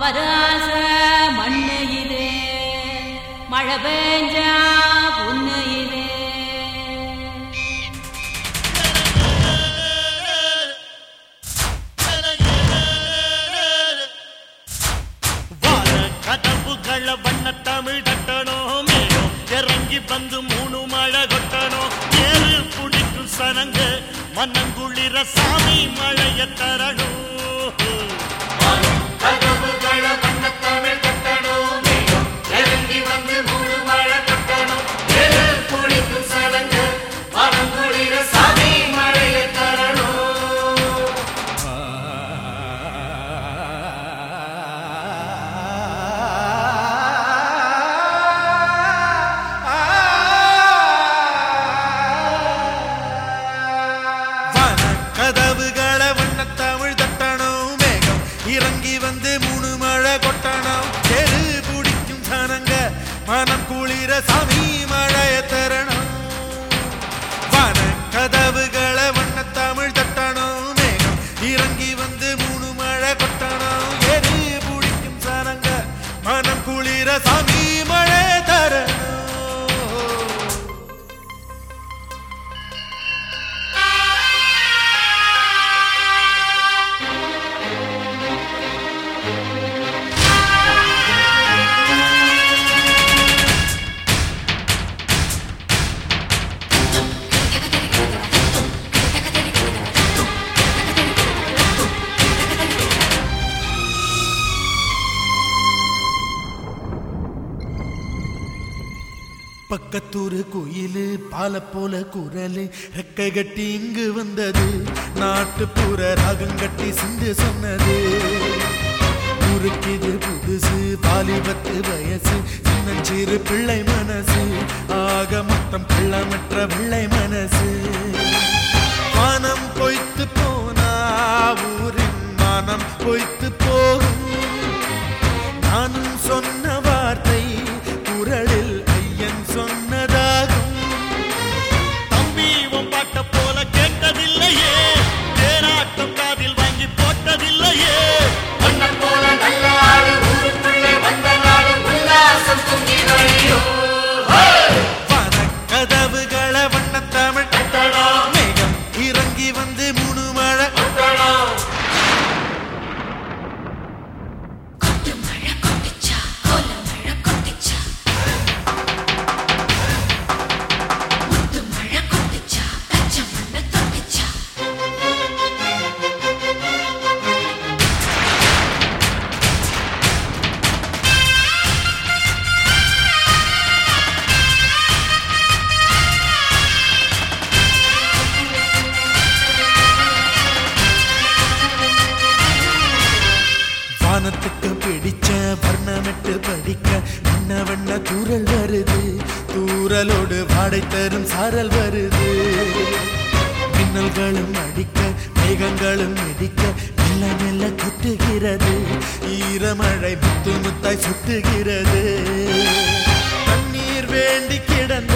மவராச மண்ணு இது மழை பெஞ்சா பொண்ணு இது வார கதவுகள வண்ண தமிழ் தட்டணும் இறங்கி வந்து மூணு மழை கொட்டணும் ஏறு புடிக்கும் சனங்க மன்னங்குளிர சாமி மழைய தரணும். கொட்டணம். தெரு பிடிக்கும் சனங்க மனம் குளிர சாமி பக்கத்தூரு கோயிலு பால போல குரலு ரெக்கை கட்டி இங்கு வந்தது. நாட்டுப்புற ராகம் கட்டி சிந்து சொன்னது. ஊருக்கிது புதுசு பாலிபத்து வயசு சின்னஞ்சிறு பிள்ளை மனசு. ஆக மொத்தம் பிள்ளமற்ற பிள்ளை வானத்துக்கு பிடிச்ச வர்ணமிட்டு படிக்க வண்ண வண்ண தூரல் வருது. தூரலோடு வாடை தரும் சாரல் வருது. மின்னல்களும் அடிக்க மேகங்களும் இடிக்க மெல்ல மெல்ல கொட்டுகிறது ஈரமழை முத்து முத்தாய் சுட்டுகிறது தண்ணீர் வேண்டி கிடந்த